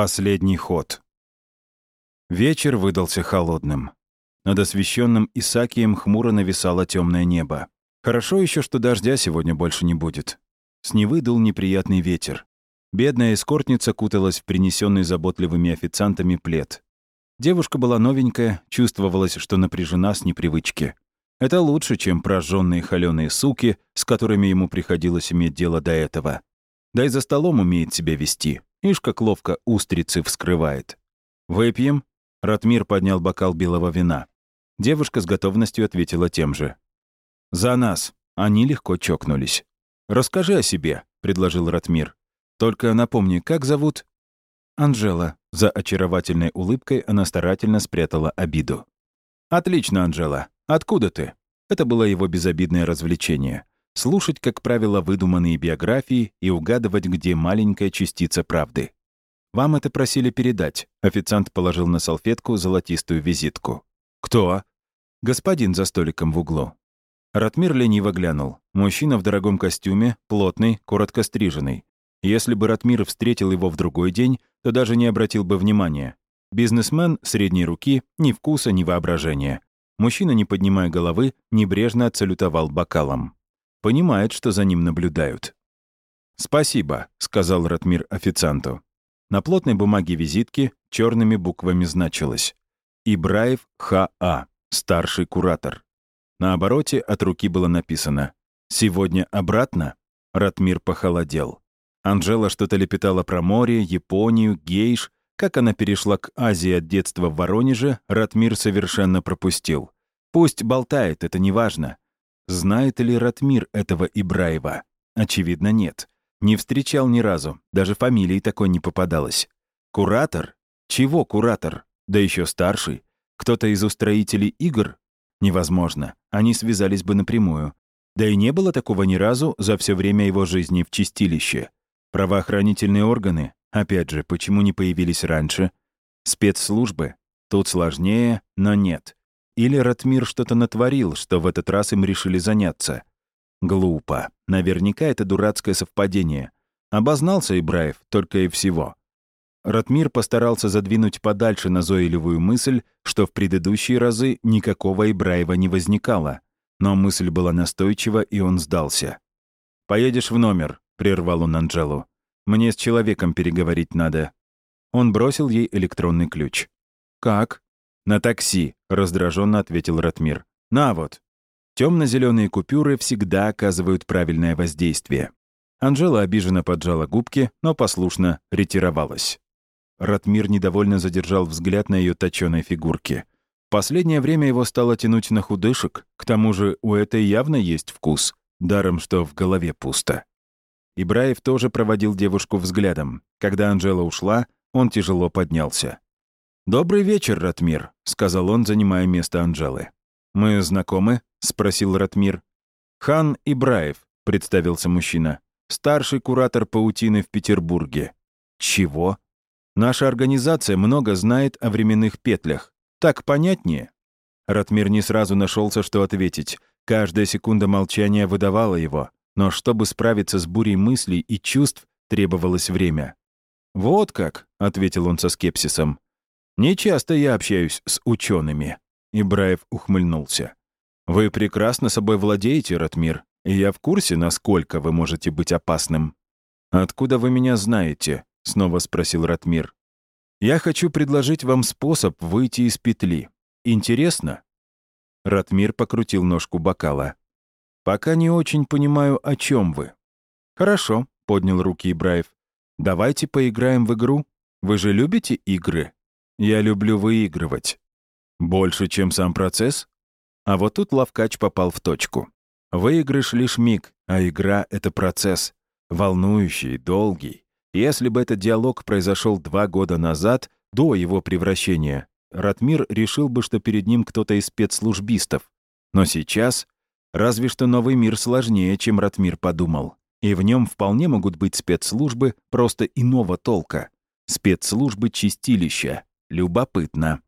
Последний ход. Вечер выдался холодным. Над освещенным Исакием хмуро нависало темное небо. Хорошо еще, что дождя сегодня больше не будет. С Невы дул неприятный ветер. Бедная эскортница куталась в принесенный заботливыми официантами плед. Девушка была новенькая, чувствовалось, что напряжена с непривычки. Это лучше, чем прожженные холеные суки, с которыми ему приходилось иметь дело до этого. Да и за столом умеет себя вести. Ишь, как ловко устрицы вскрывает. «Выпьем?» Ратмир поднял бокал белого вина. Девушка с готовностью ответила тем же. «За нас!» Они легко чокнулись. «Расскажи о себе», — предложил Ратмир. «Только напомни, как зовут?» «Анжела». За очаровательной улыбкой она старательно спрятала обиду. «Отлично, Анжела. Откуда ты?» Это было его безобидное развлечение слушать, как правило, выдуманные биографии и угадывать, где маленькая частица правды. «Вам это просили передать», — официант положил на салфетку золотистую визитку. «Кто?» «Господин за столиком в углу». Ратмир лениво глянул. Мужчина в дорогом костюме, плотный, коротко стриженный. Если бы Ратмир встретил его в другой день, то даже не обратил бы внимания. Бизнесмен средней руки, ни вкуса, ни воображения. Мужчина, не поднимая головы, небрежно отсалютовал бокалом. Понимает, что за ним наблюдают. «Спасибо», — сказал Ратмир официанту. На плотной бумаге визитки черными буквами значилось «Ибраев Х.А., старший куратор». На обороте от руки было написано «Сегодня обратно?» Ратмир похолодел. Анжела что-то лепетала про море, Японию, гейш. Как она перешла к Азии от детства в Воронеже, Ратмир совершенно пропустил. Пусть болтает, это не важно. Знает ли Ратмир этого Ибраева? Очевидно, нет. Не встречал ни разу, даже фамилии такой не попадалось. Куратор? Чего куратор? Да еще старший. Кто-то из устроителей игр? Невозможно. Они связались бы напрямую. Да и не было такого ни разу за все время его жизни в чистилище. Правоохранительные органы? Опять же, почему не появились раньше? Спецслужбы? Тут сложнее, но нет. Или Ратмир что-то натворил, что в этот раз им решили заняться? Глупо. Наверняка это дурацкое совпадение. Обознался Ибраев, только и всего. Ратмир постарался задвинуть подальше назойливую мысль, что в предыдущие разы никакого Ибраева не возникало. Но мысль была настойчива, и он сдался. «Поедешь в номер», — прервал он Анжелу. «Мне с человеком переговорить надо». Он бросил ей электронный ключ. «Как?» «На такси», — раздраженно ответил Ратмир. «На вот». Темно-зеленые купюры всегда оказывают правильное воздействие. Анжела обиженно поджала губки, но послушно ретировалась. Ратмир недовольно задержал взгляд на ее точёной фигурке. Последнее время его стало тянуть на худышек, к тому же у этой явно есть вкус, даром что в голове пусто. Ибраев тоже проводил девушку взглядом. Когда Анжела ушла, он тяжело поднялся. «Добрый вечер, Ратмир», — сказал он, занимая место Анжелы. «Мы знакомы?» — спросил Ратмир. «Хан Ибраев», — представился мужчина. «Старший куратор паутины в Петербурге». «Чего?» «Наша организация много знает о временных петлях. Так понятнее?» Ратмир не сразу нашелся, что ответить. Каждая секунда молчания выдавала его. Но чтобы справиться с бурей мыслей и чувств, требовалось время. «Вот как», — ответил он со скепсисом. Не часто я общаюсь с учеными. Ибраев ухмыльнулся. Вы прекрасно собой владеете, Ратмир, и я в курсе, насколько вы можете быть опасным. Откуда вы меня знаете? Снова спросил Ратмир. Я хочу предложить вам способ выйти из петли. Интересно? Ратмир покрутил ножку бокала. «Пока не очень понимаю, о чем вы». «Хорошо», — поднял руки Ибраев. «Давайте поиграем в игру. Вы же любите игры?» Я люблю выигрывать. Больше, чем сам процесс? А вот тут Лавкач попал в точку. Выигрыш лишь миг, а игра — это процесс. Волнующий, долгий. Если бы этот диалог произошел два года назад, до его превращения, Ратмир решил бы, что перед ним кто-то из спецслужбистов. Но сейчас разве что новый мир сложнее, чем Ратмир подумал. И в нем вполне могут быть спецслужбы просто иного толка. Спецслужбы чистилища. Любопытно.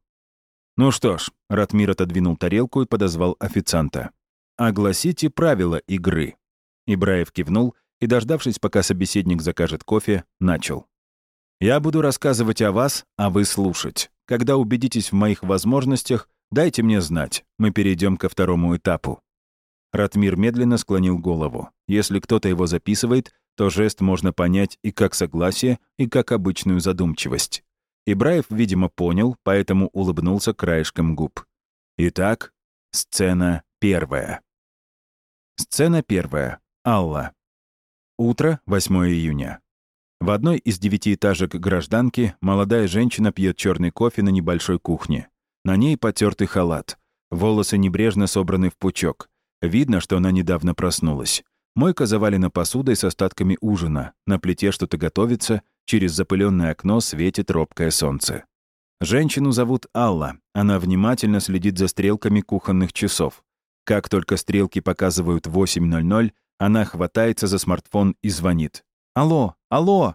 Ну что ж, Ратмир отодвинул тарелку и подозвал официанта. «Огласите правила игры». Ибраев кивнул и, дождавшись, пока собеседник закажет кофе, начал. Я буду рассказывать о вас, а вы слушать. Когда убедитесь в моих возможностях, дайте мне знать. Мы перейдем ко второму этапу». Ратмир медленно склонил голову. Если кто-то его записывает, то жест можно понять и как согласие, и как обычную задумчивость. Ибраев, видимо, понял, поэтому улыбнулся краешком губ. Итак, сцена первая. Сцена первая. Алла. Утро, 8 июня. В одной из девятиэтажек гражданки молодая женщина пьет черный кофе на небольшой кухне. На ней потертый халат. Волосы небрежно собраны в пучок. Видно, что она недавно проснулась. Мойка завалена посудой с остатками ужина. На плите что-то готовится, через запыленное окно светит робкое солнце. Женщину зовут Алла. Она внимательно следит за стрелками кухонных часов. Как только стрелки показывают 8.00, она хватается за смартфон и звонит. «Алло! Алло!»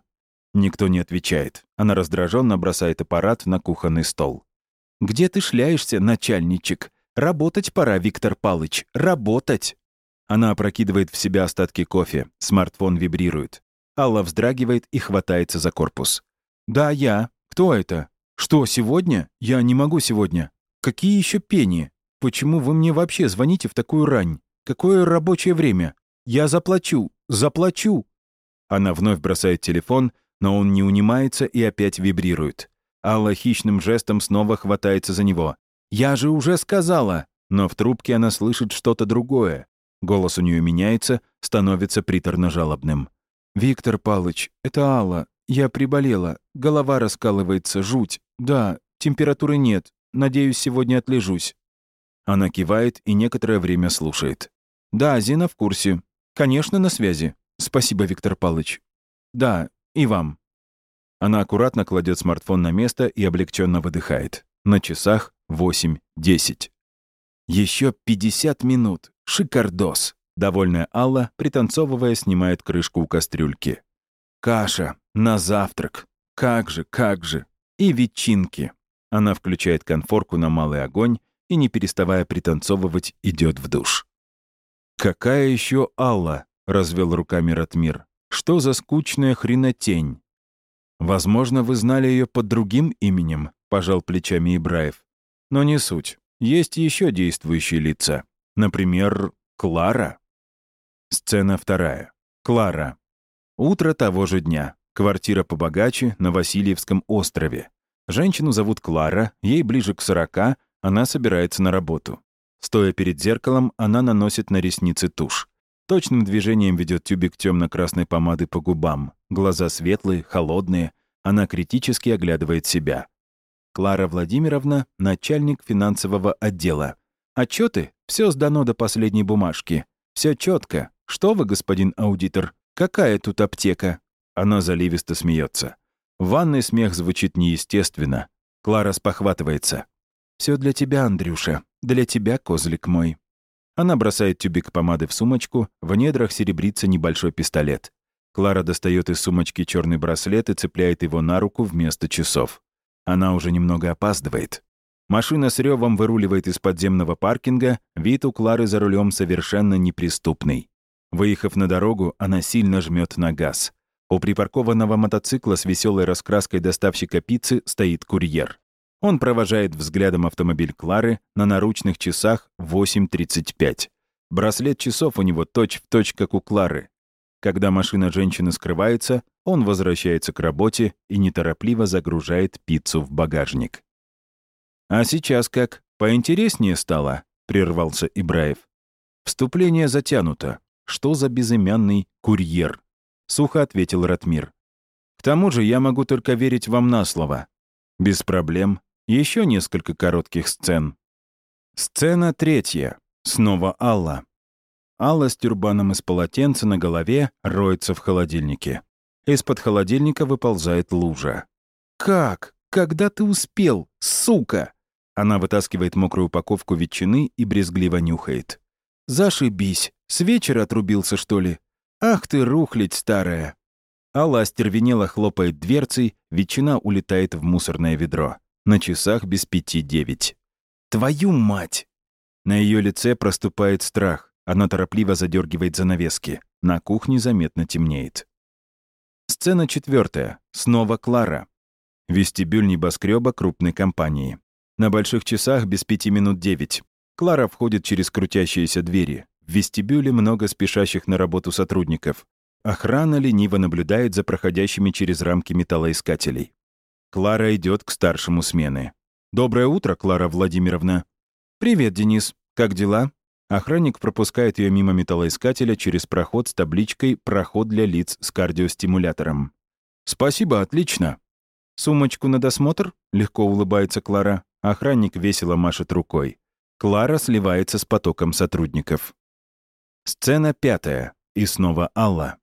Никто не отвечает. Она раздраженно бросает аппарат на кухонный стол. «Где ты шляешься, начальничек? Работать пора, Виктор Палыч, работать!» Она опрокидывает в себя остатки кофе. Смартфон вибрирует. Алла вздрагивает и хватается за корпус. «Да, я. Кто это? Что, сегодня? Я не могу сегодня. Какие еще пени? Почему вы мне вообще звоните в такую рань? Какое рабочее время? Я заплачу, заплачу!» Она вновь бросает телефон, но он не унимается и опять вибрирует. Алла хищным жестом снова хватается за него. «Я же уже сказала!» Но в трубке она слышит что-то другое. Голос у нее меняется, становится приторно-жалобным. «Виктор Палыч, это Алла. Я приболела. Голова раскалывается, жуть. Да, температуры нет. Надеюсь, сегодня отлежусь». Она кивает и некоторое время слушает. «Да, Зина в курсе. Конечно, на связи. Спасибо, Виктор Палыч. Да, и вам». Она аккуратно кладет смартфон на место и облегченно выдыхает. На часах 8.10. Еще 50 минут. Шикардос. Довольная Алла, пританцовывая, снимает крышку у кастрюльки. Каша. На завтрак. Как же, как же. И ветчинки. Она включает конфорку на малый огонь и, не переставая пританцовывать, идет в душ. «Какая еще Алла?» — развел руками Ратмир. «Что за скучная хренотень?» «Возможно, вы знали ее под другим именем», — пожал плечами Ибраев. «Но не суть. Есть еще действующие лица. Например, Клара». Сцена вторая. Клара. Утро того же дня. Квартира побогаче на Васильевском острове. Женщину зовут Клара, ей ближе к сорока, она собирается на работу. Стоя перед зеркалом, она наносит на ресницы тушь. Точным движением ведет тюбик темно-красной помады по губам. Глаза светлые, холодные. Она критически оглядывает себя. Клара Владимировна — начальник финансового отдела. Отчеты? Все сдано до последней бумажки. Все четко. Что вы, господин аудитор? Какая тут аптека? Она заливисто смеется. В ванной смех звучит неестественно. Клара спохватывается. Все для тебя, Андрюша. Для тебя, козлик мой». Она бросает тюбик помады в сумочку, в недрах серебрится небольшой пистолет. Клара достает из сумочки черный браслет и цепляет его на руку вместо часов. Она уже немного опаздывает. Машина с ревом выруливает из подземного паркинга, вид у Клары за рулем совершенно неприступный. Выехав на дорогу, она сильно жмет на газ. У припаркованного мотоцикла с веселой раскраской доставщика пиццы стоит курьер. Он провожает взглядом автомобиль Клары на наручных часах 8.35. Браслет часов у него точь-в-точь, точь, как у Клары. Когда машина женщины скрывается, он возвращается к работе и неторопливо загружает пиццу в багажник. «А сейчас как? Поинтереснее стало?» — прервался Ибраев. «Вступление затянуто. Что за безымянный курьер?» — сухо ответил Ратмир. «К тому же я могу только верить вам на слово. Без проблем. Еще несколько коротких сцен. Сцена третья. Снова Алла. Алла с тюрбаном из полотенца на голове роется в холодильнике. Из-под холодильника выползает лужа. «Как? Когда ты успел, сука?» Она вытаскивает мокрую упаковку ветчины и брезгливо нюхает. «Зашибись! С вечера отрубился, что ли? «Ах ты, рухлядь старая!» Алла остервенело хлопает дверцей, ветчина улетает в мусорное ведро. На часах без пяти девять. «Твою мать!» На ее лице проступает страх. Она торопливо задергивает занавески. На кухне заметно темнеет. Сцена четвертая. Снова Клара. Вестибюль небоскреба крупной компании. На больших часах без пяти минут девять. Клара входит через крутящиеся двери. В вестибюле много спешащих на работу сотрудников. Охрана лениво наблюдает за проходящими через рамки металлоискателей. Клара идет к старшему смены. «Доброе утро, Клара Владимировна». «Привет, Денис. Как дела?» Охранник пропускает ее мимо металлоискателя через проход с табличкой «Проход для лиц с кардиостимулятором». «Спасибо, отлично». «Сумочку на досмотр?» — легко улыбается Клара. Охранник весело машет рукой. Клара сливается с потоком сотрудников. Сцена пятая. И снова Алла.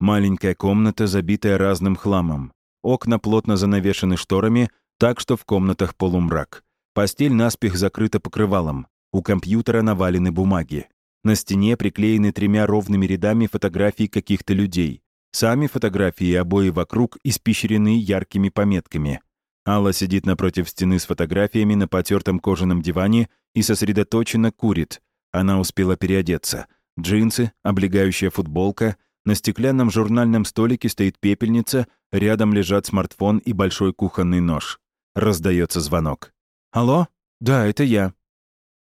Маленькая комната, забитая разным хламом. Окна плотно занавешены шторами, так что в комнатах полумрак. Постель наспех закрыта покрывалом. У компьютера навалены бумаги. На стене приклеены тремя ровными рядами фотографий каких-то людей. Сами фотографии и обои вокруг испещрены яркими пометками. Алла сидит напротив стены с фотографиями на потертом кожаном диване и сосредоточенно курит. Она успела переодеться. Джинсы, облегающая футболка. На стеклянном журнальном столике стоит пепельница, рядом лежат смартфон и большой кухонный нож. Раздается звонок. «Алло? Да, это я».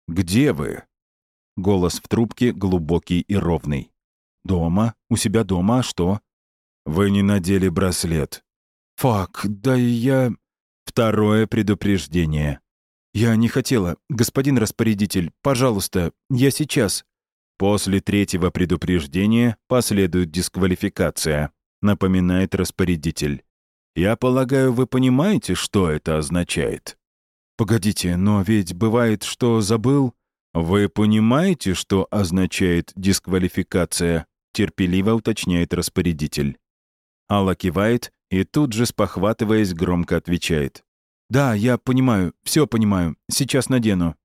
«Где вы?» Голос в трубке глубокий и ровный. «Дома? У себя дома, а что?» «Вы не надели браслет». «Фак, да я...» Второе предупреждение. «Я не хотела. Господин распорядитель, пожалуйста, я сейчас». После третьего предупреждения последует дисквалификация, напоминает распорядитель. «Я полагаю, вы понимаете, что это означает?» «Погодите, но ведь бывает, что забыл...» «Вы понимаете, что означает дисквалификация?» терпеливо уточняет распорядитель. Алла кивает и тут же, спохватываясь, громко отвечает. «Да, я понимаю, все понимаю. Сейчас надену».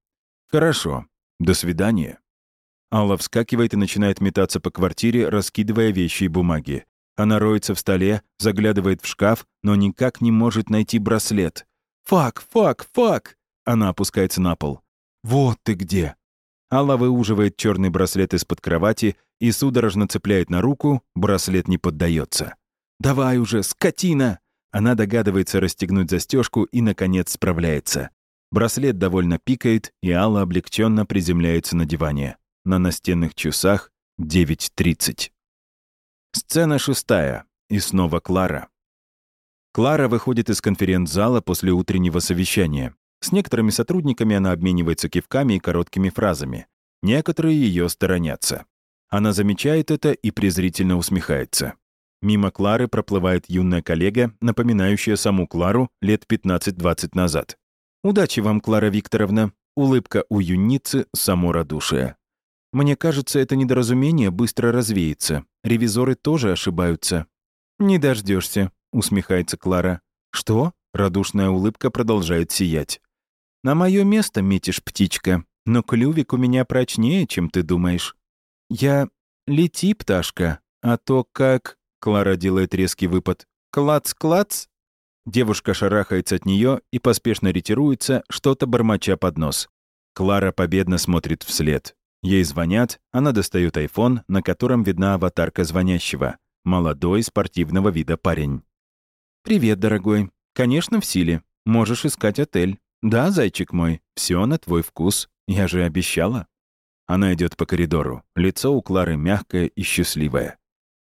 «Хорошо. До свидания». Алла вскакивает и начинает метаться по квартире, раскидывая вещи и бумаги. Она роется в столе, заглядывает в шкаф, но никак не может найти браслет. «Фак, фак, фак!» Она опускается на пол. «Вот ты где!» Алла выуживает черный браслет из-под кровати и судорожно цепляет на руку, браслет не поддается. «Давай уже, скотина!» Она догадывается расстегнуть застежку и, наконец, справляется. Браслет довольно пикает, и Алла облегченно приземляется на диване. На настенных часах 9.30. Сцена шестая. И снова Клара. Клара выходит из конференц-зала после утреннего совещания. С некоторыми сотрудниками она обменивается кивками и короткими фразами. Некоторые ее сторонятся. Она замечает это и презрительно усмехается. Мимо Клары проплывает юная коллега, напоминающая саму Клару лет 15-20 назад. «Удачи вам, Клара Викторовна!» Улыбка у юницы — само радушие. «Мне кажется, это недоразумение быстро развеется. Ревизоры тоже ошибаются». «Не дождешься, усмехается Клара. «Что?» — радушная улыбка продолжает сиять. «На мое место метишь, птичка, но клювик у меня прочнее, чем ты думаешь. Я... Лети, пташка, а то как...» Клара делает резкий выпад. «Клац-клац!» Девушка шарахается от нее и поспешно ретируется, что-то бормоча под нос. Клара победно смотрит вслед. Ей звонят, она достает айфон, на котором видна аватарка звонящего. Молодой, спортивного вида парень. «Привет, дорогой. Конечно, в силе. Можешь искать отель. Да, зайчик мой, все на твой вкус. Я же обещала». Она идет по коридору. Лицо у Клары мягкое и счастливое.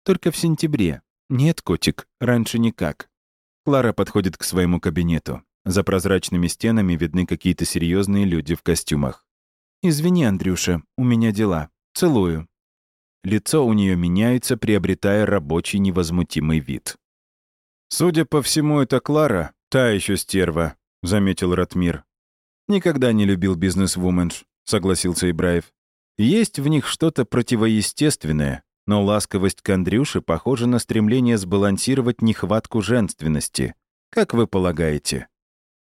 «Только в сентябре. Нет, котик, раньше никак». Клара подходит к своему кабинету. За прозрачными стенами видны какие-то серьезные люди в костюмах. «Извини, Андрюша, у меня дела. Целую». Лицо у нее меняется, приобретая рабочий невозмутимый вид. «Судя по всему, это Клара, та еще стерва», — заметил Ратмир. «Никогда не любил бизнес-вуменш», — согласился Ибраев. «Есть в них что-то противоестественное, но ласковость к Андрюше похожа на стремление сбалансировать нехватку женственности. Как вы полагаете?»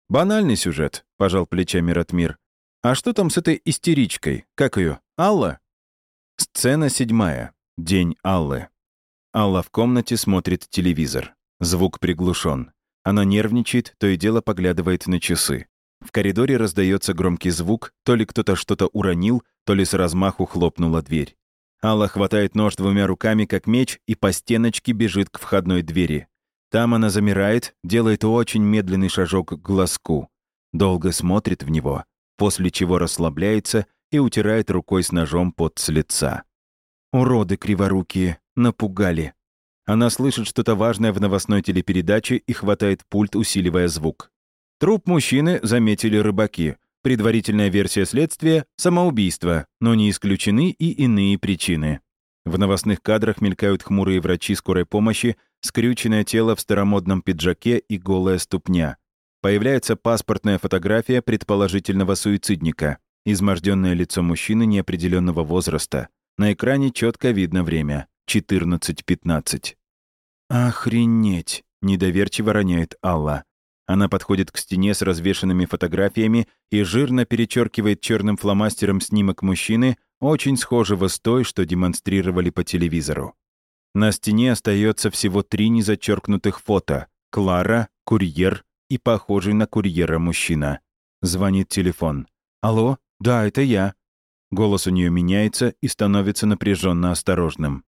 «Банальный сюжет», — пожал плечами Ратмир. «А что там с этой истеричкой? Как ее? Алла?» Сцена седьмая. День Аллы. Алла в комнате смотрит телевизор. Звук приглушен. Она нервничает, то и дело поглядывает на часы. В коридоре раздается громкий звук, то ли кто-то что-то уронил, то ли с размаху хлопнула дверь. Алла хватает нож двумя руками, как меч, и по стеночке бежит к входной двери. Там она замирает, делает очень медленный шажок к глазку. Долго смотрит в него, после чего расслабляется и утирает рукой с ножом под с лица. Уроды криворукие, напугали. Она слышит что-то важное в новостной телепередаче и хватает пульт, усиливая звук. Труп мужчины заметили рыбаки. Предварительная версия следствия — самоубийство, но не исключены и иные причины. В новостных кадрах мелькают хмурые врачи скорой помощи, скрюченное тело в старомодном пиджаке и голая ступня. Появляется паспортная фотография предположительного суицидника. Изможденное лицо мужчины неопределенного возраста. На экране четко видно время — 14.15. «Охренеть!» — недоверчиво роняет Алла. Она подходит к стене с развешанными фотографиями и жирно перечеркивает черным фломастером снимок мужчины, очень схожего с той, что демонстрировали по телевизору. На стене остается всего три незачеркнутых фото — Клара, курьер и похожий на курьера мужчина. Звонит телефон. «Алло? Да, это я». Голос у нее меняется и становится напряженно осторожным.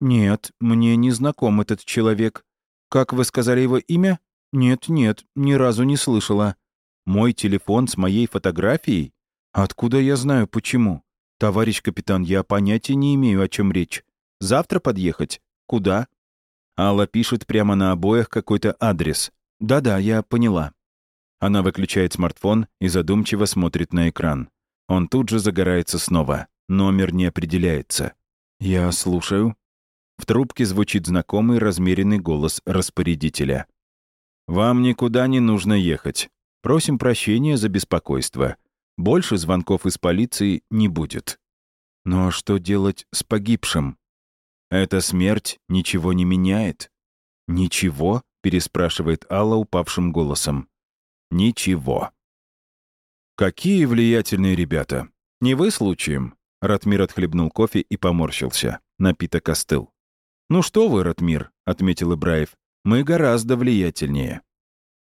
«Нет, мне не знаком этот человек. Как вы сказали его имя?» «Нет-нет, ни разу не слышала. Мой телефон с моей фотографией? Откуда я знаю, почему? Товарищ капитан, я понятия не имею, о чем речь. Завтра подъехать? Куда?» Алла пишет прямо на обоях какой-то адрес. «Да-да, я поняла». Она выключает смартфон и задумчиво смотрит на экран. Он тут же загорается снова. Номер не определяется. «Я слушаю». В трубке звучит знакомый размеренный голос распорядителя. «Вам никуда не нужно ехать. Просим прощения за беспокойство. Больше звонков из полиции не будет». «Но что делать с погибшим?» «Эта смерть ничего не меняет». «Ничего?» — переспрашивает Алла упавшим голосом. «Ничего». «Какие влиятельные ребята! Не вы случаем?» Ратмир отхлебнул кофе и поморщился. Напиток остыл. «Ну что вы, Ратмир», — отметил Ибраев, мы гораздо влиятельнее.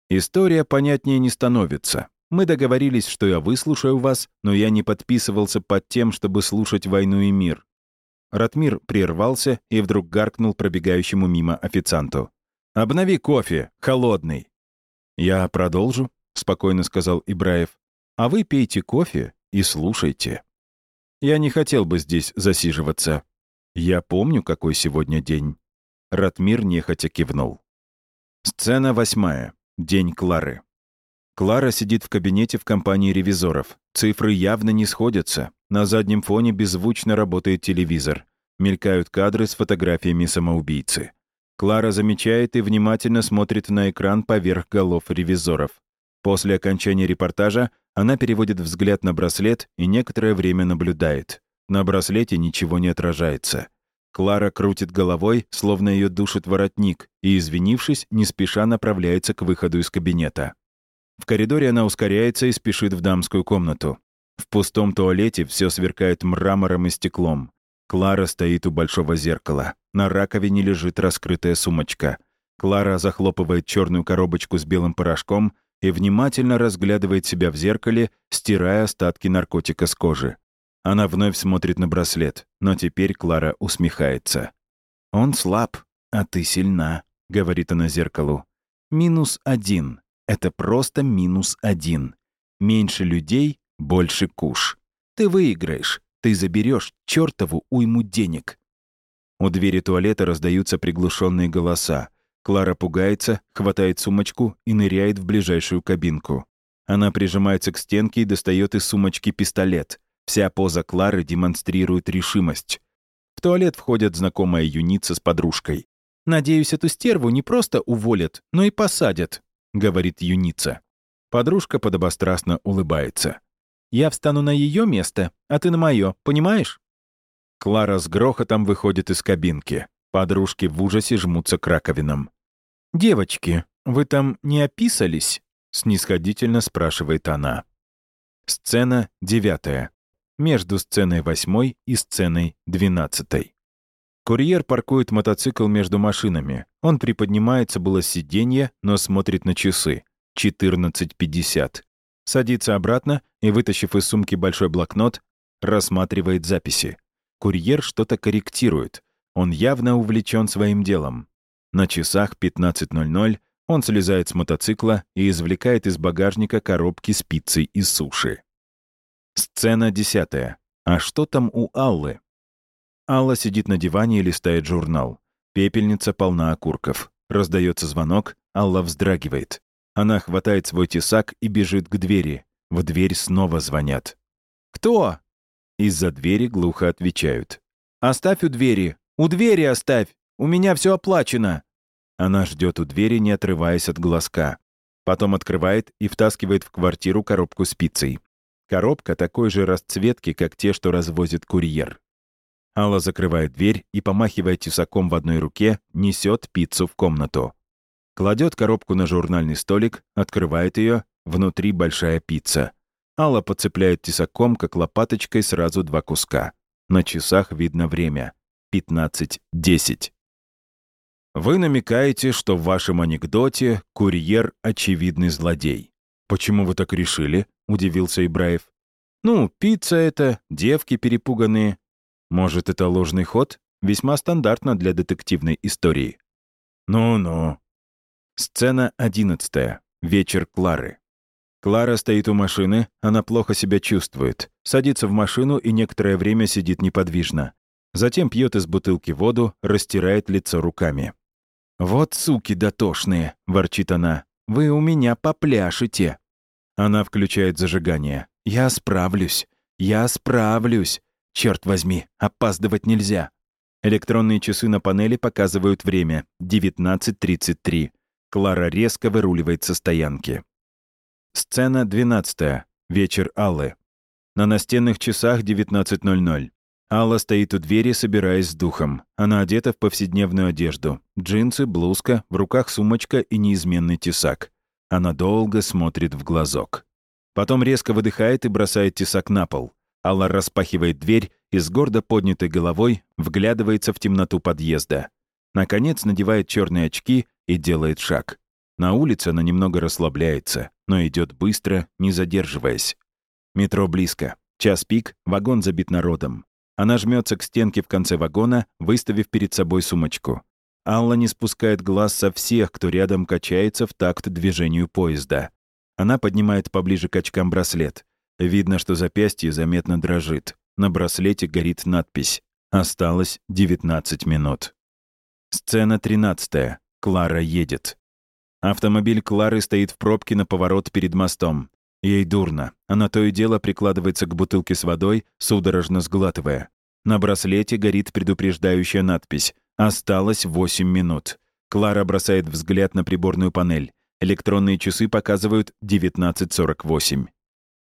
История понятнее не становится. Мы договорились, что я выслушаю вас, но я не подписывался под тем, чтобы слушать «Войну и мир». Ратмир прервался и вдруг гаркнул пробегающему мимо официанту. «Обнови кофе, холодный». «Я продолжу», — спокойно сказал Ибраев. «А вы пейте кофе и слушайте». Я не хотел бы здесь засиживаться. Я помню, какой сегодня день. Ратмир нехотя кивнул. Сцена восьмая. День Клары. Клара сидит в кабинете в компании ревизоров. Цифры явно не сходятся. На заднем фоне беззвучно работает телевизор. Мелькают кадры с фотографиями самоубийцы. Клара замечает и внимательно смотрит на экран поверх голов ревизоров. После окончания репортажа она переводит взгляд на браслет и некоторое время наблюдает. На браслете ничего не отражается. Клара крутит головой, словно ее душит воротник, и, извинившись, не спеша направляется к выходу из кабинета. В коридоре она ускоряется и спешит в дамскую комнату. В пустом туалете все сверкает мрамором и стеклом. Клара стоит у большого зеркала. На раковине лежит раскрытая сумочка. Клара захлопывает черную коробочку с белым порошком и внимательно разглядывает себя в зеркале, стирая остатки наркотика с кожи. Она вновь смотрит на браслет, но теперь Клара усмехается. «Он слаб, а ты сильна», — говорит она зеркалу. «Минус один. Это просто минус один. Меньше людей, больше куш. Ты выиграешь, ты заберешь чертову уйму денег». У двери туалета раздаются приглушенные голоса. Клара пугается, хватает сумочку и ныряет в ближайшую кабинку. Она прижимается к стенке и достает из сумочки пистолет. Вся поза Клары демонстрирует решимость. В туалет входят знакомая юница с подружкой. «Надеюсь, эту стерву не просто уволят, но и посадят», — говорит юница. Подружка подобострастно улыбается. «Я встану на ее место, а ты на мое, понимаешь?» Клара с грохотом выходит из кабинки. Подружки в ужасе жмутся к раковинам. «Девочки, вы там не описались?» — снисходительно спрашивает она. Сцена девятая между сценой 8 и сценой 12. Курьер паркует мотоцикл между машинами. Он приподнимается было с сиденья, но смотрит на часы. 14.50. Садится обратно и, вытащив из сумки большой блокнот, рассматривает записи. курьер что-то корректирует. Он явно увлечен своим делом. На часах 15.00 он слезает с мотоцикла и извлекает из багажника коробки с пиццей и суши. Сцена десятая. А что там у Аллы? Алла сидит на диване и листает журнал. Пепельница полна окурков. Раздается звонок, Алла вздрагивает. Она хватает свой тесак и бежит к двери. В дверь снова звонят. «Кто?» Из-за двери глухо отвечают. «Оставь у двери! У двери оставь! У меня все оплачено!» Она ждет у двери, не отрываясь от глазка. Потом открывает и втаскивает в квартиру коробку с пиццей. Коробка такой же расцветки, как те, что развозит курьер. Алла закрывает дверь и, помахивая тесаком в одной руке, несет пиццу в комнату. Кладет коробку на журнальный столик, открывает ее, внутри большая пицца. Алла подцепляет тесаком, как лопаточкой, сразу два куска. На часах видно время. 15.10. Вы намекаете, что в вашем анекдоте курьер — очевидный злодей. «Почему вы так решили?» — удивился Ибраев. «Ну, пицца это, девки перепуганные. Может, это ложный ход? Весьма стандартно для детективной истории». «Ну-ну». Сцена одиннадцатая. Вечер Клары. Клара стоит у машины, она плохо себя чувствует. Садится в машину и некоторое время сидит неподвижно. Затем пьет из бутылки воду, растирает лицо руками. «Вот суки дотошные», — ворчит она. «Вы у меня попляшете». Она включает зажигание. «Я справлюсь. Я справлюсь. Черт возьми, опаздывать нельзя». Электронные часы на панели показывают время — 19.33. Клара резко выруливает со стоянки. Сцена 12. Вечер Аллы. На настенных часах 19.00. Алла стоит у двери, собираясь с духом. Она одета в повседневную одежду. Джинсы, блузка, в руках сумочка и неизменный тесак. Она долго смотрит в глазок. Потом резко выдыхает и бросает тесак на пол. Алла распахивает дверь и с гордо поднятой головой вглядывается в темноту подъезда. Наконец надевает черные очки и делает шаг. На улице она немного расслабляется, но идет быстро, не задерживаясь. Метро близко. Час пик, вагон забит народом. Она жмется к стенке в конце вагона, выставив перед собой сумочку. Алла не спускает глаз со всех, кто рядом качается в такт движению поезда. Она поднимает поближе к очкам браслет. Видно, что запястье заметно дрожит. На браслете горит надпись «Осталось 19 минут». Сцена 13. Клара едет. Автомобиль Клары стоит в пробке на поворот перед мостом. Ей дурно. Она то и дело прикладывается к бутылке с водой, судорожно сглатывая. На браслете горит предупреждающая надпись «Осталось 8 минут». Клара бросает взгляд на приборную панель. Электронные часы показывают 19.48.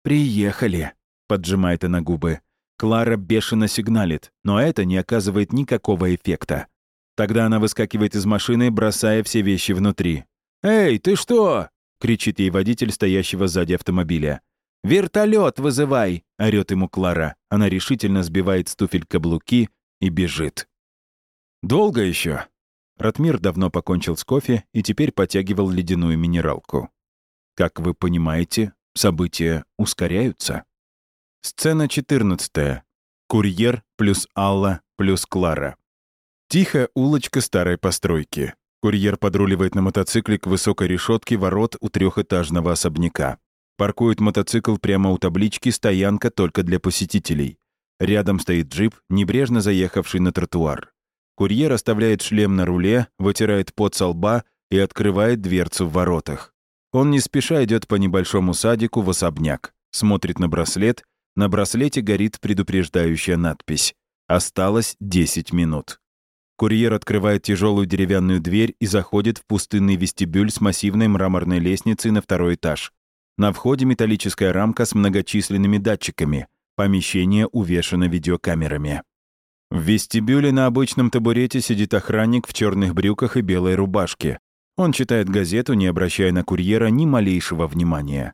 «Приехали», — поджимает она губы. Клара бешено сигналит, но это не оказывает никакого эффекта. Тогда она выскакивает из машины, бросая все вещи внутри. «Эй, ты что?» — кричит ей водитель, стоящего сзади автомобиля. «Вертолет вызывай!» — орёт ему Клара. Она решительно сбивает с туфель каблуки и бежит. «Долго еще?» Ратмир давно покончил с кофе и теперь потягивал ледяную минералку. Как вы понимаете, события ускоряются. Сцена 14. Курьер плюс Алла плюс Клара. Тихая улочка старой постройки. Курьер подруливает на мотоцикле к высокой решетке ворот у трехэтажного особняка. Паркует мотоцикл прямо у таблички «Стоянка только для посетителей». Рядом стоит джип, небрежно заехавший на тротуар. Курьер оставляет шлем на руле, вытирает пот со лба и открывает дверцу в воротах. Он не спеша идет по небольшому садику в особняк, смотрит на браслет, на браслете горит предупреждающая надпись «Осталось 10 минут». Курьер открывает тяжелую деревянную дверь и заходит в пустынный вестибюль с массивной мраморной лестницей на второй этаж. На входе металлическая рамка с многочисленными датчиками. Помещение увешано видеокамерами. В вестибюле на обычном табурете сидит охранник в черных брюках и белой рубашке. Он читает газету, не обращая на курьера ни малейшего внимания.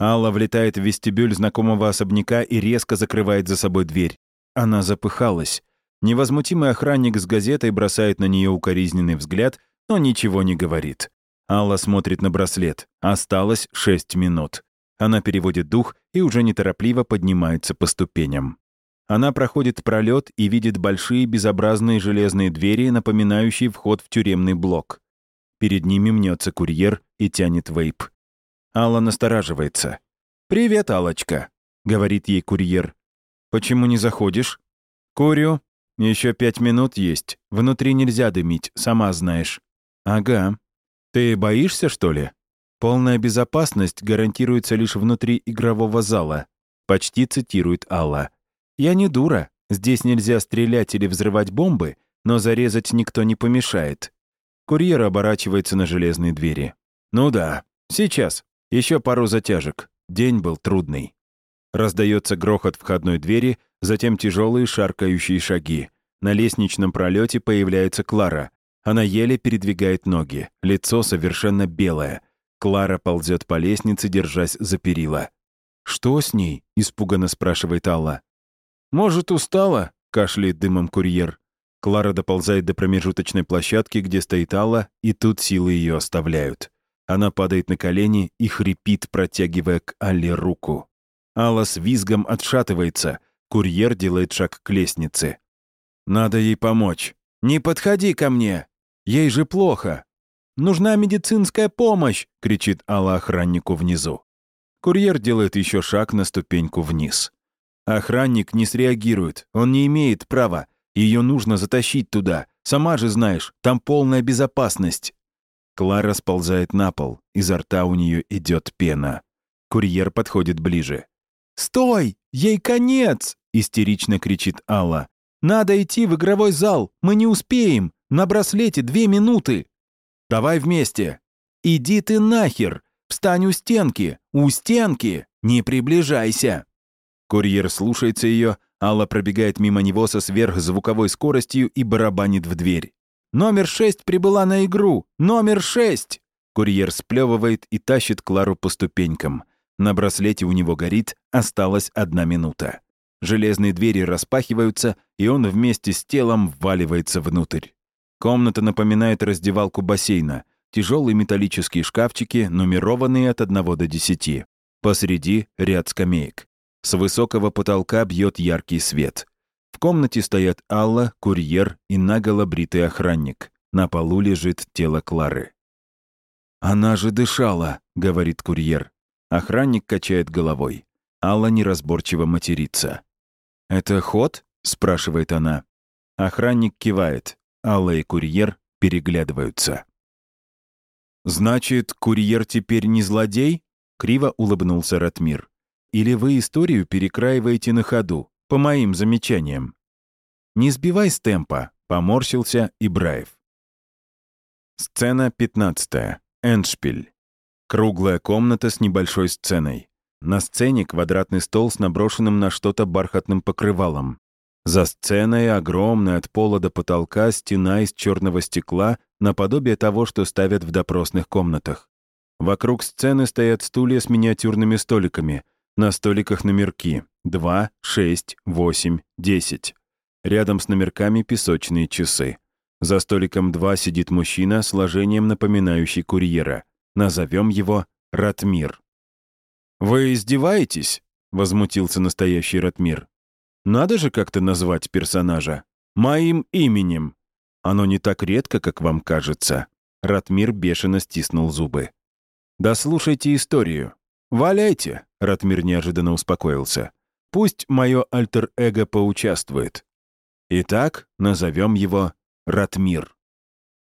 Алла влетает в вестибюль знакомого особняка и резко закрывает за собой дверь. Она запыхалась. Невозмутимый охранник с газетой бросает на нее укоризненный взгляд, но ничего не говорит. Алла смотрит на браслет. Осталось шесть минут. Она переводит дух и уже неторопливо поднимается по ступеням. Она проходит пролет и видит большие безобразные железные двери, напоминающие вход в тюремный блок. Перед ними мнется курьер и тянет вейп. Алла настораживается. «Привет, Алочка», — говорит ей курьер. «Почему не заходишь?» «Курю. Еще пять минут есть. Внутри нельзя дымить, сама знаешь». «Ага. Ты боишься, что ли?» «Полная безопасность гарантируется лишь внутри игрового зала», — почти цитирует Алла. «Я не дура. Здесь нельзя стрелять или взрывать бомбы, но зарезать никто не помешает». Курьер оборачивается на железные двери. «Ну да, сейчас. Еще пару затяжек. День был трудный». Раздается грохот входной двери, затем тяжелые шаркающие шаги. На лестничном пролете появляется Клара. Она еле передвигает ноги, лицо совершенно белое. Клара ползет по лестнице, держась за перила. «Что с ней?» — испуганно спрашивает Алла. «Может, устала?» — кашляет дымом курьер. Клара доползает до промежуточной площадки, где стоит Алла, и тут силы ее оставляют. Она падает на колени и хрипит, протягивая к Алле руку. Алла с визгом отшатывается. Курьер делает шаг к лестнице. «Надо ей помочь. Не подходи ко мне! Ей же плохо!» «Нужна медицинская помощь!» — кричит Алла охраннику внизу. Курьер делает еще шаг на ступеньку вниз. Охранник не среагирует, он не имеет права. Ее нужно затащить туда. Сама же знаешь, там полная безопасность. Клара сползает на пол, изо рта у нее идет пена. Курьер подходит ближе. «Стой! Ей конец!» — истерично кричит Алла. «Надо идти в игровой зал! Мы не успеем! На браслете две минуты!» «Давай вместе!» «Иди ты нахер! Встань у стенки! У стенки! Не приближайся!» Курьер слушается ее, Алла пробегает мимо него со сверхзвуковой скоростью и барабанит в дверь. «Номер шесть прибыла на игру! Номер шесть!» Курьер сплевывает и тащит Клару по ступенькам. На браслете у него горит, осталась одна минута. Железные двери распахиваются, и он вместе с телом вваливается внутрь. Комната напоминает раздевалку бассейна. Тяжелые металлические шкафчики, нумерованные от 1 до 10. Посреди — ряд скамеек. С высокого потолка бьет яркий свет. В комнате стоят Алла, курьер и наголо бритый охранник. На полу лежит тело Клары. «Она же дышала», — говорит курьер. Охранник качает головой. Алла неразборчиво матерится. «Это ход?» — спрашивает она. Охранник кивает. Алла и курьер переглядываются. «Значит, курьер теперь не злодей?» — криво улыбнулся Ратмир. «Или вы историю перекраиваете на ходу, по моим замечаниям?» «Не сбивай с темпа», — поморщился Ибраев. Сцена 15. Эндшпиль. Круглая комната с небольшой сценой. На сцене квадратный стол с наброшенным на что-то бархатным покрывалом. За сценой огромная от пола до потолка стена из черного стекла, наподобие того, что ставят в допросных комнатах. Вокруг сцены стоят стулья с миниатюрными столиками. На столиках номерки — 2, 6, 8, 10. Рядом с номерками песочные часы. За столиком 2 сидит мужчина с сложением напоминающий курьера. Назовем его Ратмир. «Вы издеваетесь?» — возмутился настоящий Ратмир. «Надо же как-то назвать персонажа. Моим именем. Оно не так редко, как вам кажется». Ратмир бешено стиснул зубы. «Да слушайте историю. Валяйте», — Ратмир неожиданно успокоился. «Пусть мое альтер-эго поучаствует. Итак, назовем его Ратмир».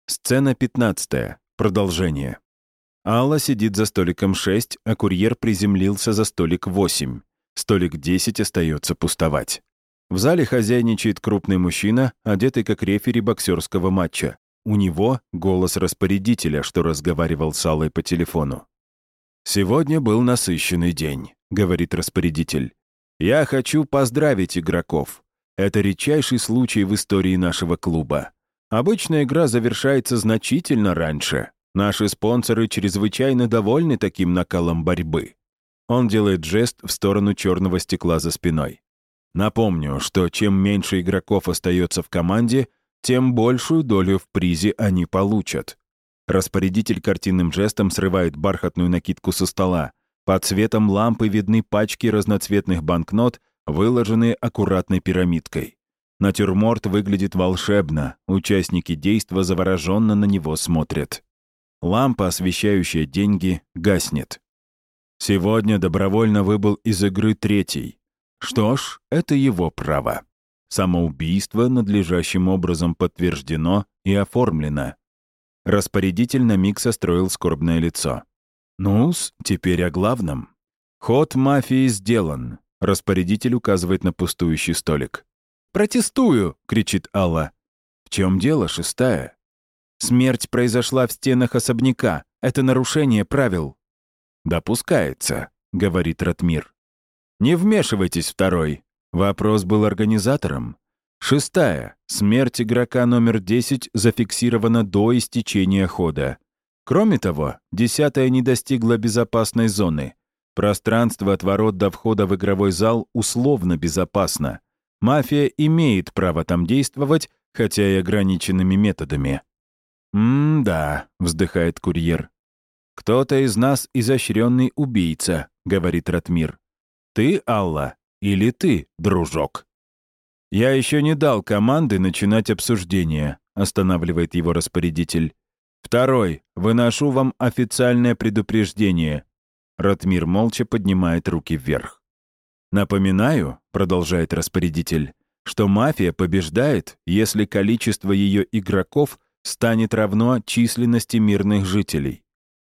Сцена 15. Продолжение. Алла сидит за столиком 6, а курьер приземлился за столик 8. Столик 10 остается пустовать. В зале хозяйничает крупный мужчина, одетый как рефери боксерского матча. У него голос распорядителя, что разговаривал с Аллой по телефону. «Сегодня был насыщенный день», — говорит распорядитель. «Я хочу поздравить игроков. Это редчайший случай в истории нашего клуба. Обычно игра завершается значительно раньше. Наши спонсоры чрезвычайно довольны таким накалом борьбы. Он делает жест в сторону черного стекла за спиной. Напомню, что чем меньше игроков остается в команде, тем большую долю в призе они получат. Распорядитель картинным жестом срывает бархатную накидку со стола. Под светом лампы видны пачки разноцветных банкнот, выложенные аккуратной пирамидкой. Натюрморт выглядит волшебно, участники действа завороженно на него смотрят. Лампа, освещающая деньги, гаснет. Сегодня добровольно выбыл из игры третий. Что ж, это его право. Самоубийство надлежащим образом подтверждено и оформлено. Распорядитель на миг состроил скорбное лицо. «Ну-с, теперь о главном. Ход мафии сделан», — распорядитель указывает на пустующий столик. «Протестую!» — кричит Алла. «В чем дело, шестая?» «Смерть произошла в стенах особняка. Это нарушение правил». «Допускается», — говорит Ратмир. «Не вмешивайтесь, второй. Вопрос был организатором. Шестая. Смерть игрока номер 10 зафиксирована до истечения хода. Кроме того, десятая не достигла безопасной зоны. Пространство от ворот до входа в игровой зал условно безопасно. Мафия имеет право там действовать, хотя и ограниченными методами. «М-да», — вздыхает курьер. «Кто-то из нас изощренный убийца», — говорит Ратмир. «Ты, Алла, или ты, дружок?» «Я еще не дал команды начинать обсуждение», — останавливает его распорядитель. «Второй. Выношу вам официальное предупреждение». Ратмир молча поднимает руки вверх. «Напоминаю», — продолжает распорядитель, «что мафия побеждает, если количество ее игроков станет равно численности мирных жителей.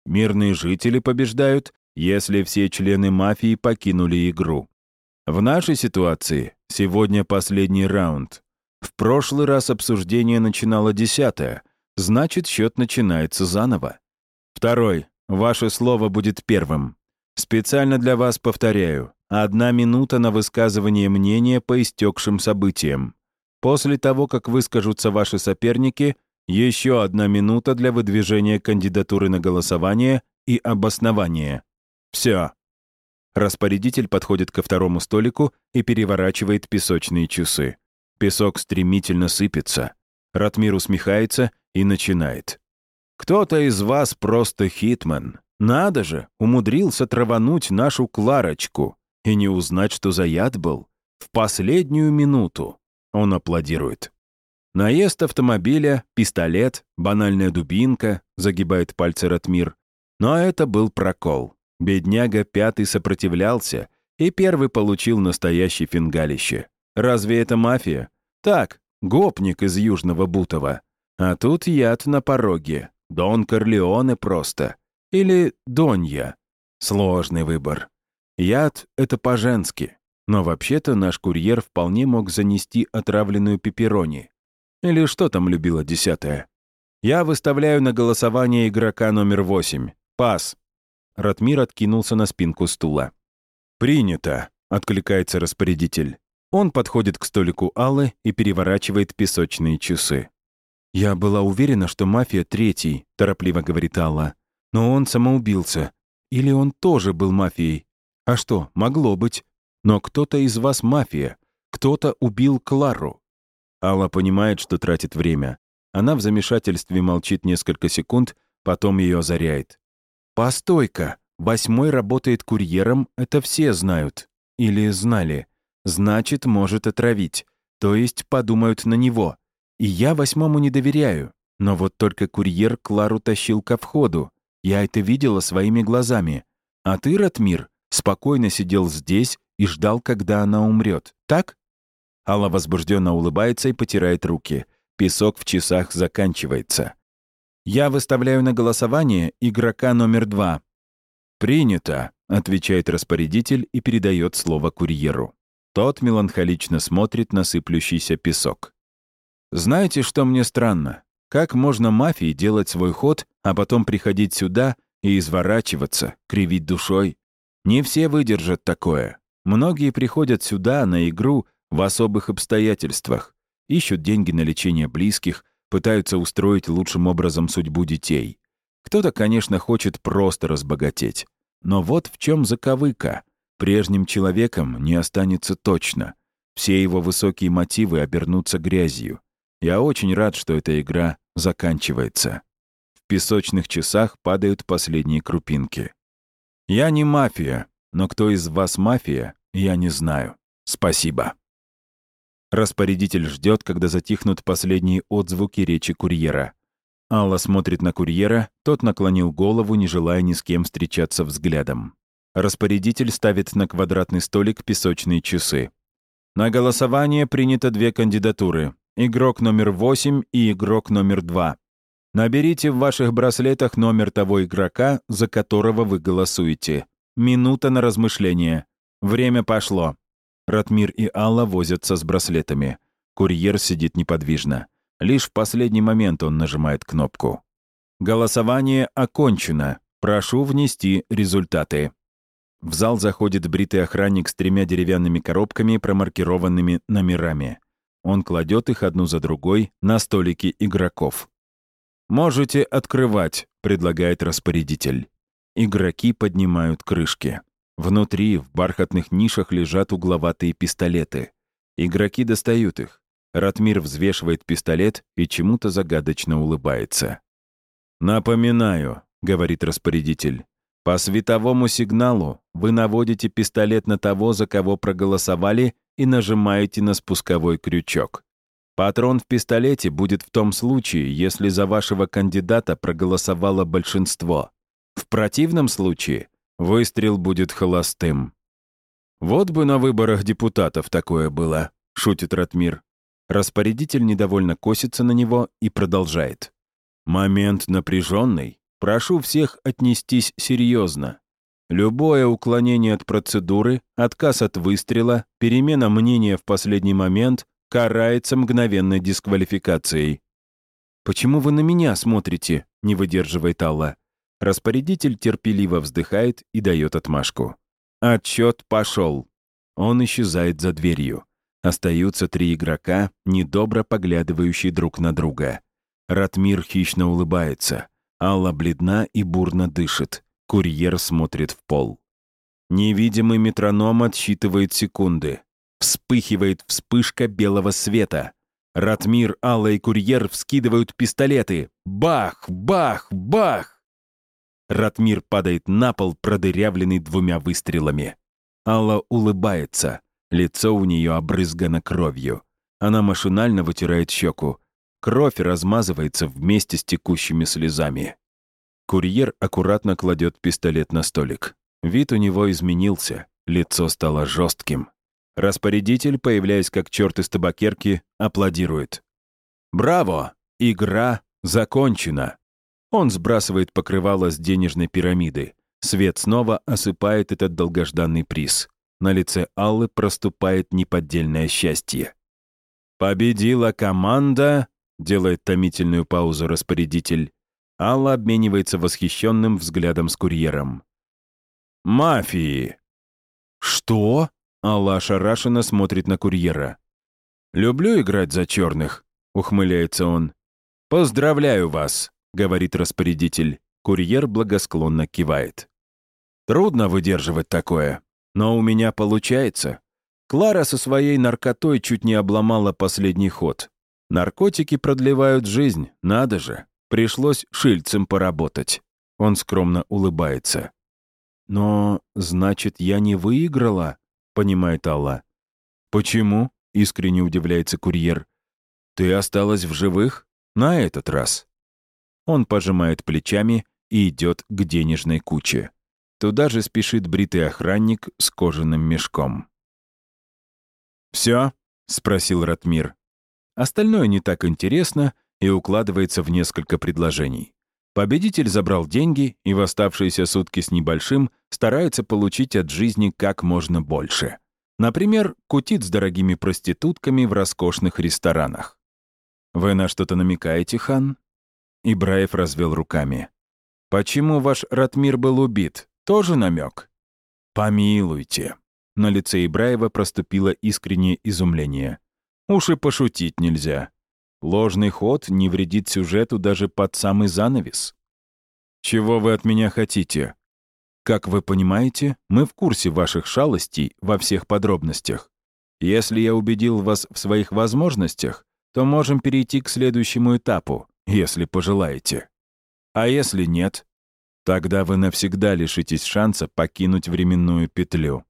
Мирные жители побеждают, если все члены мафии покинули игру. В нашей ситуации сегодня последний раунд. В прошлый раз обсуждение начинало десятое, значит, счет начинается заново. Второй. Ваше слово будет первым. Специально для вас повторяю. Одна минута на высказывание мнения по истекшим событиям. После того, как выскажутся ваши соперники, еще одна минута для выдвижения кандидатуры на голосование и обоснования. Все. Распорядитель подходит ко второму столику и переворачивает песочные часы. Песок стремительно сыпется. Ратмир усмехается и начинает. «Кто-то из вас просто hitman. Надо же, умудрился травануть нашу Кларочку и не узнать, что за яд был. В последнюю минуту. Он аплодирует. Наезд автомобиля, пистолет, банальная дубинка, загибает пальцы Ратмир. Но это был прокол. Бедняга пятый сопротивлялся и первый получил настоящий фингалище. Разве это мафия? Так, гопник из Южного Бутова. А тут яд на пороге. Дон Корлеоне просто. Или Донья. Сложный выбор. Яд — это по-женски. Но вообще-то наш курьер вполне мог занести отравленную пепперони. Или что там любила десятая? Я выставляю на голосование игрока номер восемь. Пас. Ратмир откинулся на спинку стула. «Принято», — откликается распорядитель. Он подходит к столику Аллы и переворачивает песочные часы. «Я была уверена, что мафия третий», — торопливо говорит Алла. «Но он самоубился. Или он тоже был мафией? А что, могло быть. Но кто-то из вас мафия. Кто-то убил Клару». Алла понимает, что тратит время. Она в замешательстве молчит несколько секунд, потом ее озаряет. «Постой-ка! Восьмой работает курьером, это все знают. Или знали. Значит, может отравить. То есть подумают на него. И я восьмому не доверяю. Но вот только курьер Клару тащил ко входу. Я это видела своими глазами. А ты, Ратмир, спокойно сидел здесь и ждал, когда она умрет. Так?» Алла возбужденно улыбается и потирает руки. Песок в часах заканчивается. Я выставляю на голосование игрока номер два. «Принято», — отвечает распорядитель и передает слово курьеру. Тот меланхолично смотрит на сыплющийся песок. «Знаете, что мне странно? Как можно мафии делать свой ход, а потом приходить сюда и изворачиваться, кривить душой? Не все выдержат такое. Многие приходят сюда на игру в особых обстоятельствах, ищут деньги на лечение близких, пытаются устроить лучшим образом судьбу детей. Кто-то, конечно, хочет просто разбогатеть. Но вот в чем заковыка. Прежним человеком не останется точно. Все его высокие мотивы обернутся грязью. Я очень рад, что эта игра заканчивается. В песочных часах падают последние крупинки. Я не мафия, но кто из вас мафия, я не знаю. Спасибо. Распорядитель ждет, когда затихнут последние отзвуки речи курьера. Алла смотрит на курьера, тот наклонил голову, не желая ни с кем встречаться взглядом. Распорядитель ставит на квадратный столик песочные часы. На голосование принято две кандидатуры. Игрок номер 8 и игрок номер 2. Наберите в ваших браслетах номер того игрока, за которого вы голосуете. Минута на размышление. Время пошло. Ратмир и Алла возятся с браслетами. Курьер сидит неподвижно. Лишь в последний момент он нажимает кнопку. Голосование окончено. Прошу внести результаты. В зал заходит бритый охранник с тремя деревянными коробками, промаркированными номерами. Он кладет их одну за другой на столики игроков. «Можете открывать», — предлагает распорядитель. Игроки поднимают крышки. Внутри, в бархатных нишах, лежат угловатые пистолеты. Игроки достают их. Ратмир взвешивает пистолет и чему-то загадочно улыбается. «Напоминаю», — говорит распорядитель, «по световому сигналу вы наводите пистолет на того, за кого проголосовали, и нажимаете на спусковой крючок. Патрон в пистолете будет в том случае, если за вашего кандидата проголосовало большинство. В противном случае Выстрел будет холостым. «Вот бы на выборах депутатов такое было», — шутит Ратмир. Распорядитель недовольно косится на него и продолжает. «Момент напряженный. Прошу всех отнестись серьезно. Любое уклонение от процедуры, отказ от выстрела, перемена мнения в последний момент карается мгновенной дисквалификацией». «Почему вы на меня смотрите?» — не выдерживает Алла. Распорядитель терпеливо вздыхает и дает отмашку. Отчет пошел. Он исчезает за дверью. Остаются три игрока, недобро поглядывающие друг на друга. Ратмир хищно улыбается. Алла бледна и бурно дышит. Курьер смотрит в пол. Невидимый метроном отсчитывает секунды. Вспыхивает вспышка белого света. Ратмир, Алла и курьер вскидывают пистолеты. Бах! Бах! Бах! Ратмир падает на пол, продырявленный двумя выстрелами. Алла улыбается. Лицо у нее обрызгано кровью. Она машинально вытирает щеку. Кровь размазывается вместе с текущими слезами. Курьер аккуратно кладет пистолет на столик. Вид у него изменился, лицо стало жестким. Распорядитель, появляясь как черт из табакерки, аплодирует. «Браво! Игра закончена!» Он сбрасывает покрывало с денежной пирамиды. Свет снова осыпает этот долгожданный приз. На лице Аллы проступает неподдельное счастье. «Победила команда!» — делает томительную паузу распорядитель. Алла обменивается восхищенным взглядом с курьером. «Мафии!» «Что?» — Алла ошарашенно смотрит на курьера. «Люблю играть за черных», — ухмыляется он. «Поздравляю вас!» — говорит распорядитель. Курьер благосклонно кивает. «Трудно выдерживать такое, но у меня получается. Клара со своей наркотой чуть не обломала последний ход. Наркотики продлевают жизнь, надо же. Пришлось шильцем поработать». Он скромно улыбается. «Но, значит, я не выиграла?» — понимает Алла. «Почему?» — искренне удивляется курьер. «Ты осталась в живых? На этот раз?» Он пожимает плечами и идет к денежной куче. Туда же спешит бритый охранник с кожаным мешком. «Все?» — спросил Ратмир. Остальное не так интересно и укладывается в несколько предложений. Победитель забрал деньги и в оставшиеся сутки с небольшим старается получить от жизни как можно больше. Например, кутит с дорогими проститутками в роскошных ресторанах. «Вы на что-то намекаете, хан?» Ибраев развел руками. «Почему ваш Ратмир был убит? Тоже намек?» «Помилуйте». На лице Ибраева проступило искреннее изумление. «Уж и пошутить нельзя. Ложный ход не вредит сюжету даже под самый занавес. Чего вы от меня хотите? Как вы понимаете, мы в курсе ваших шалостей во всех подробностях. Если я убедил вас в своих возможностях, то можем перейти к следующему этапу если пожелаете. А если нет, тогда вы навсегда лишитесь шанса покинуть временную петлю.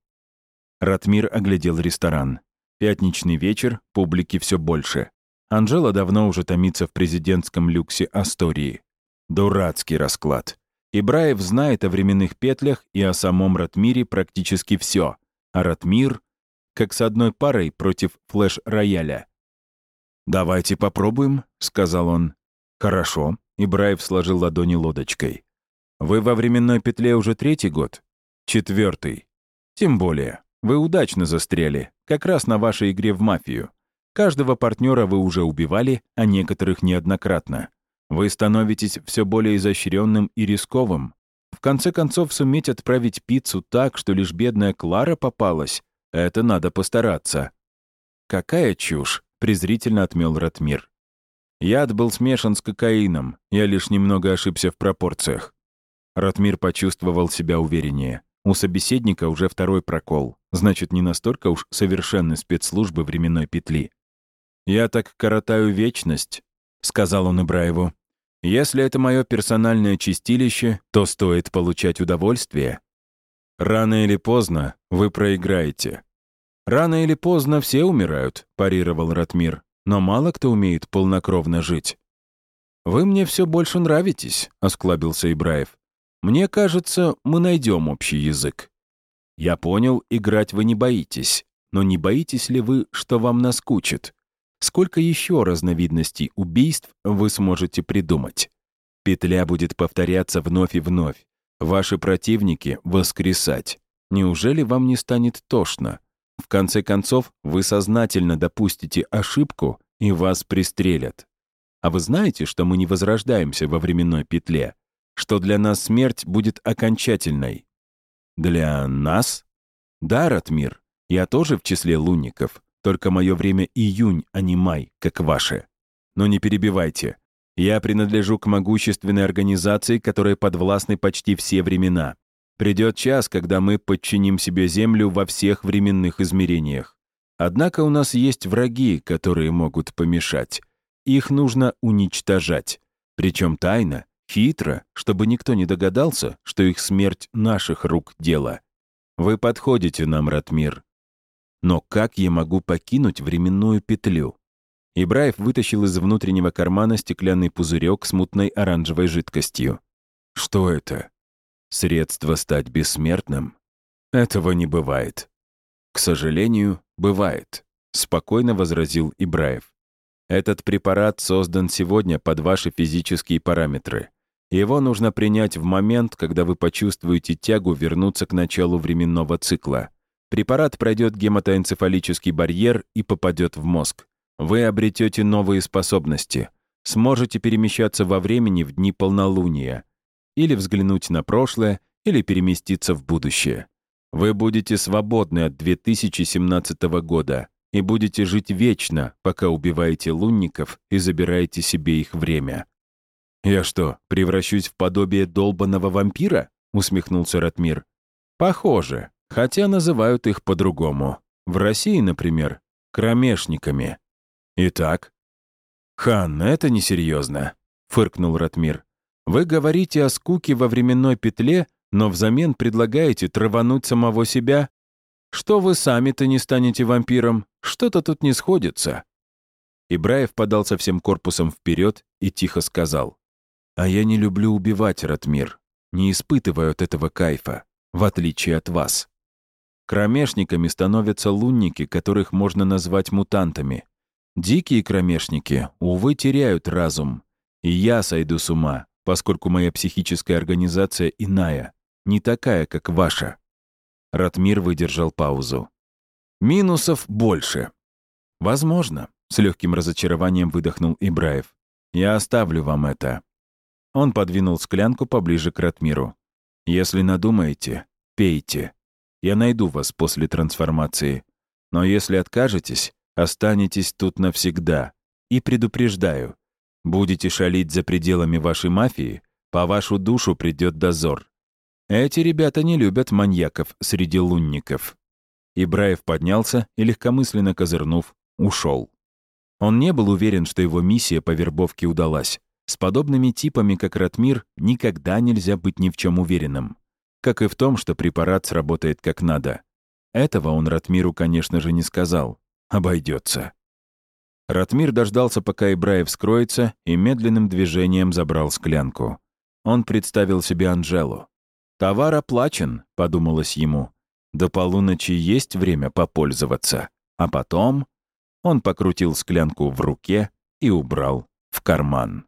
Ратмир оглядел ресторан. Пятничный вечер, публики все больше. Анжела давно уже томится в президентском люксе Астории. Дурацкий расклад. Ибраев знает о временных петлях и о самом Ратмире практически все. А Ратмир — как с одной парой против флеш-рояля. «Давайте попробуем», — сказал он. «Хорошо», — Ибраев сложил ладони лодочкой. «Вы во временной петле уже третий год?» «Четвертый. Тем более. Вы удачно застряли, как раз на вашей игре в мафию. Каждого партнера вы уже убивали, а некоторых неоднократно. Вы становитесь все более изощренным и рисковым. В конце концов, суметь отправить пиццу так, что лишь бедная Клара попалась, это надо постараться. «Какая чушь!» — презрительно отмел Ратмир. Яд был смешан с кокаином, я лишь немного ошибся в пропорциях. Ратмир почувствовал себя увереннее. У собеседника уже второй прокол. Значит, не настолько уж совершенны спецслужбы временной петли. «Я так коротаю вечность», — сказал он Ибраеву. «Если это мое персональное чистилище, то стоит получать удовольствие. Рано или поздно вы проиграете». «Рано или поздно все умирают», — парировал Ратмир. «Но мало кто умеет полнокровно жить». «Вы мне все больше нравитесь», — осклабился Ибраев. Мне кажется, мы найдем общий язык. Я понял, играть вы не боитесь. Но не боитесь ли вы, что вам наскучит? Сколько еще разновидностей убийств вы сможете придумать? Петля будет повторяться вновь и вновь. Ваши противники — воскресать. Неужели вам не станет тошно? В конце концов, вы сознательно допустите ошибку, и вас пристрелят. А вы знаете, что мы не возрождаемся во временной петле? что для нас смерть будет окончательной. Для нас? Да, Ратмир, я тоже в числе лунников, только мое время июнь, а не май, как ваше. Но не перебивайте. Я принадлежу к могущественной организации, которая подвластны почти все времена. Придет час, когда мы подчиним себе Землю во всех временных измерениях. Однако у нас есть враги, которые могут помешать. Их нужно уничтожать. Причем тайно Хитро, чтобы никто не догадался, что их смерть наших рук дело. Вы подходите нам, Ратмир. Но как я могу покинуть временную петлю? Ибраев вытащил из внутреннего кармана стеклянный пузырек с мутной оранжевой жидкостью. Что это? Средство стать бессмертным? Этого не бывает. К сожалению, бывает, спокойно возразил Ибраев. Этот препарат создан сегодня под ваши физические параметры. Его нужно принять в момент, когда вы почувствуете тягу вернуться к началу временного цикла. Препарат пройдет гематоэнцефалический барьер и попадет в мозг. Вы обретете новые способности. Сможете перемещаться во времени в дни полнолуния. Или взглянуть на прошлое, или переместиться в будущее. Вы будете свободны от 2017 года и будете жить вечно, пока убиваете лунников и забираете себе их время. «Я что, превращусь в подобие долбанного вампира?» — усмехнулся Ратмир. «Похоже, хотя называют их по-другому. В России, например, кромешниками. Итак?» «Хан, это несерьезно», — фыркнул Ратмир. «Вы говорите о скуке во временной петле, но взамен предлагаете травануть самого себя? Что вы сами-то не станете вампиром? Что-то тут не сходится». Ибраев подался всем корпусом вперед и тихо сказал. А я не люблю убивать, Ратмир. Не испытываю от этого кайфа, в отличие от вас. Кромешниками становятся лунники, которых можно назвать мутантами. Дикие кромешники, увы, теряют разум. И я сойду с ума, поскольку моя психическая организация иная, не такая, как ваша. Ратмир выдержал паузу. Минусов больше. Возможно, с легким разочарованием выдохнул Ибраев. Я оставлю вам это. Он подвинул склянку поближе к Ратмиру. «Если надумаете, пейте. Я найду вас после трансформации. Но если откажетесь, останетесь тут навсегда. И предупреждаю, будете шалить за пределами вашей мафии, по вашу душу придет дозор. Эти ребята не любят маньяков среди лунников». Ибраев поднялся и, легкомысленно козырнув, ушел. Он не был уверен, что его миссия по вербовке удалась. С подобными типами, как Ратмир, никогда нельзя быть ни в чем уверенным. Как и в том, что препарат сработает как надо. Этого он Ратмиру, конечно же, не сказал. Обойдется. Ратмир дождался, пока Ибраев скроется, и медленным движением забрал склянку. Он представил себе Анжелу. «Товар оплачен», — подумалось ему. «До полуночи есть время попользоваться». А потом он покрутил склянку в руке и убрал в карман.